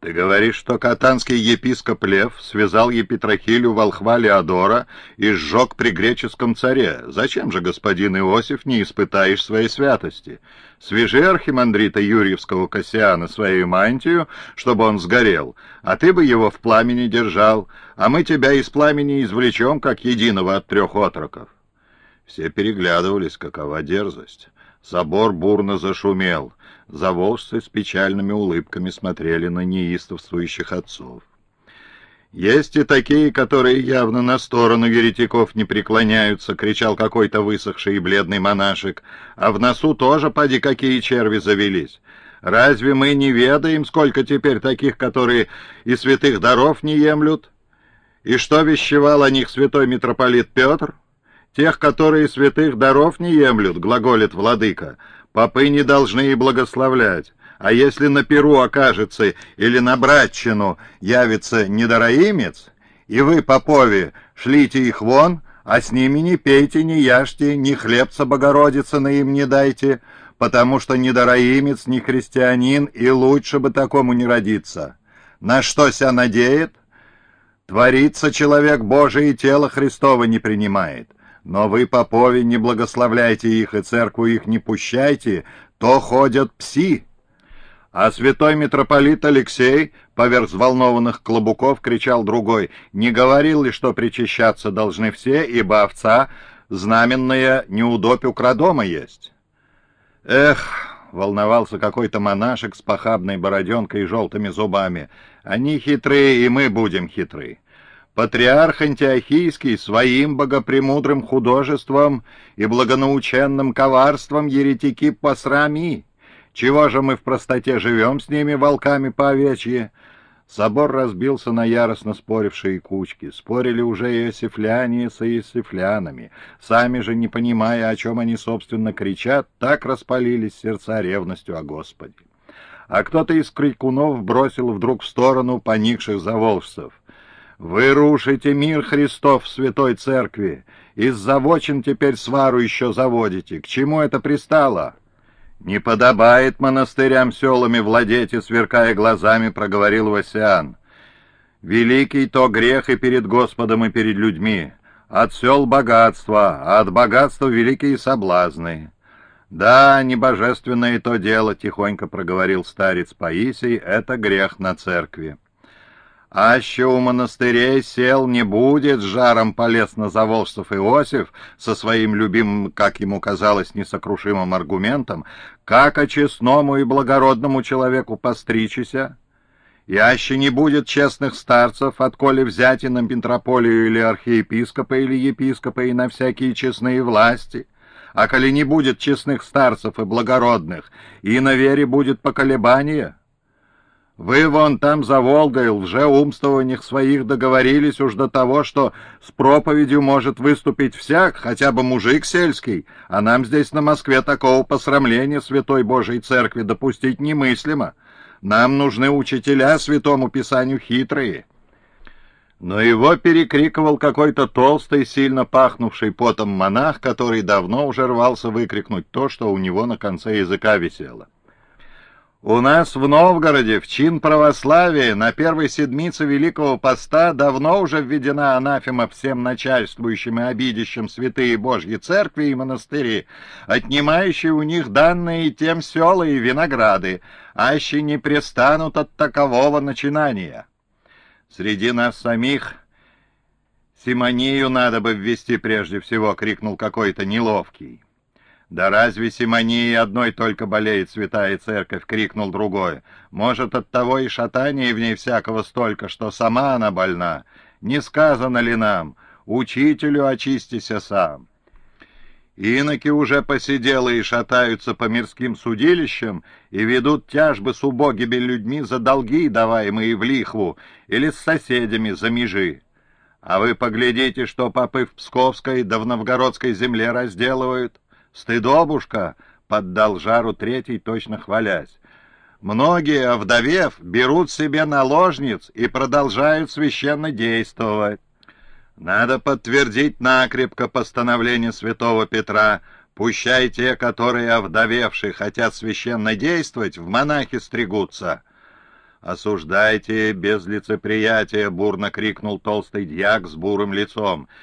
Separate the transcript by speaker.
Speaker 1: Ты говоришь, что катанский епископ Лев связал епитрахилю волхва Леодора и сжег при греческом царе. Зачем же, господин Иосиф, не испытаешь своей святости? Свяжи архимандрита Юрьевского Кассиана свою мантию, чтобы он сгорел, а ты бы его в пламени держал, а мы тебя из пламени извлечем, как единого от трех отроков. Все переглядывались, какова дерзость. Собор бурно зашумел. Заволжцы с печальными улыбками смотрели на неистовствующих отцов. «Есть и такие, которые явно на сторону еретиков не преклоняются», — кричал какой-то высохший и бледный монашек. «А в носу тоже, поди, какие черви завелись. Разве мы не ведаем, сколько теперь таких, которые и святых даров не емлют? И что вещевал о них святой митрополит Петр? Тех, которые святых даров не емлют, глаголит владыка, попы не должны и благословлять. А если на перу окажется или на братчину явится недороимец, и вы, попове, шлите их вон, а с ними не пейте, не яжьте, ни хлебца Богородицы на им не дайте, потому что недороимец, не христианин, и лучше бы такому не родиться. На что ся надеет? Творится человек Божий и тело Христово не принимает. Но вы, попове, не благословляйте их и церкву их не пущайте, то ходят пси. А святой митрополит Алексей, поверх взволнованных клобуков, кричал другой, не говорил ли, что причащаться должны все, ибо овца знаменная неудопь крадома есть? Эх, волновался какой-то монашек с похабной бороденкой и желтыми зубами, они хитрые, и мы будем хитры. Патриарх Антиохийский своим богопремудрым художеством и благонаученным коварством еретики посрами. Чего же мы в простоте живем с ними, волками по овечьи? Собор разбился на яростно спорившие кучки. Спорили уже иосифляне с иосифлянами. Сами же, не понимая, о чем они, собственно, кричат, так распалились сердца ревностью о Господе. А кто-то из крикунов бросил вдруг в сторону поникших заволжцев. Вы рушите мир Христов в Святой Церкви. Из-за вочин теперь свару еще заводите. К чему это пристало? Не подобает монастырям селами владеть и, сверкая глазами, проговорил Васиан. Великий то грех и перед Господом, и перед людьми. От сел богатство, а от богатства великие соблазны. «Да, небожественное то дело», — тихонько проговорил старец Паисий, — «это грех на церкви». Аще у монастырей сел не будет, жаром полез на заволжцев Иосиф со своим любимым, как ему казалось, несокрушимым аргументом, как о честному и благородному человеку постричися. И аще не будет честных старцев, отколи взять и на митрополию или архиепископа или епископа и на всякие честные власти. А коли не будет честных старцев и благородных, и на вере будет поколебание — вы вон там за Волгой лжеумствованиях своих договорились уж до того, что с проповедью может выступить всяк, хотя бы мужик сельский, а нам здесь на Москве такого посрамления Святой Божией Церкви допустить немыслимо. Нам нужны учителя Святому Писанию хитрые». Но его перекрикивал какой-то толстый, сильно пахнувший потом монах, который давно уже рвался выкрикнуть то, что у него на конце языка висело. У нас в Новгороде в чин православия на первой седмице Великого Поста давно уже введена анафема всем начальствующим и обидящим святые Божьи церкви и монастыри, отнимающие у них данные тем села и винограды, аще не пристанут от такового начинания. Среди нас самих Симонию надо бы ввести прежде всего, крикнул какой-то неловкий. «Да разве Симонии одной только болеет святая церковь?» — крикнул другой. «Может, от того и шатания в ней всякого столько, что сама она больна? Не сказано ли нам? Учителю очистися сам». Иноки уже посидели и шатаются по мирским судилищам и ведут тяжбы с убогими людьми за долги, даваемые в лихву, или с соседями за межи. А вы поглядите, что попы в Псковской да в Новгородской земле разделывают. «Стыдобушка!» — поддал жару третий, точно хвалясь. «Многие, овдовев, берут себе наложниц и продолжают священно действовать. Надо подтвердить накрепко постановление святого Петра. Пущай те, которые, овдовевшие, хотят священно действовать, в монахи стригутся». «Осуждайте без лицеприятия!» — бурно крикнул толстый дьяк с бурым лицом.